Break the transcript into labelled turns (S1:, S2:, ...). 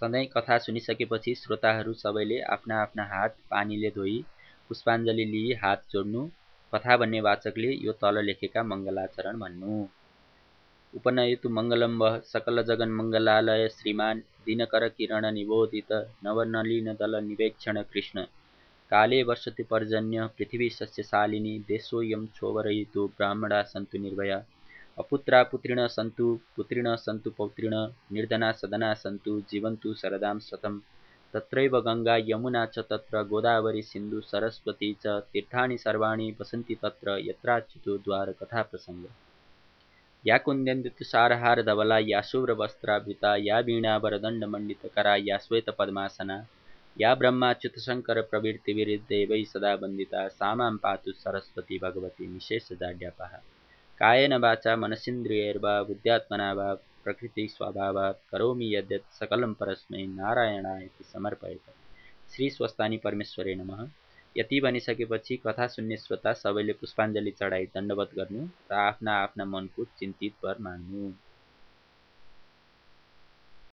S1: सधैँ कथा सुनिसकेपछि श्रोताहरू सबैले आफ्ना आफ्ना हात पानीले धोई पुष्पाञ्जली लिई हात जोड्नु कथा भन्ने वाचकले यो तल लेखेका मङ्गलाचरण भन्नु। उपनयतु मङ्गलम सकल जगन मङ्गलालय श्रीमान दिनकर किरण निबोधित नवनलिन दल निवेक्षण कृष्ण। काले वर्षति पर्जन्य पृथ्वी सस्यशालिनी देशोऽयं क्षोभरहितो ब्राह्मणा सन्तु निर्भया। अपुत्रा पुत्रिण सन्तु पुत्रिण सन्तु पौत्रिण निर्धना सदना सन्तु जीवन्तु शरदां शतं तत्रैव गङ्गा यमुना च तत्र गोदावरी सिन्धु सरस्वती च तीर्थानि सर्वाणि वसन्ति तत्र यत्राच्युतो द्वारकथाप्रसङ्ग। या कुन्द्यन्तुषारहारधवला या शुभ्रवस्त्राभृता या वीणावरदण्डमण्डितकरा या श्वेतपद्मासना या ब्रह्माच्युतशङ्कर प्रवृत्तिविरुद्धैवै सदा वन्दिता सा मां पातु सरस्वती भगवती निशेषजाड्यापः। कायेन वाचा मनसिन्द्रियैर्वा बुद्ध्यात्मना वा प्रकृतिस्वभावात् करोमि यद्यत् सकलं परस्मै नारायणाय समर्पयत। श्री स्वस्तानी परमेश्वरे नमः। यति भनिसकेपछि कथा सुन्ने श्रोता सबैले पुष्पाञ्जली चढाई दण्डवत गर्नु र आफ्ना आफ्ना मनको चिन्तित भर मान्नु।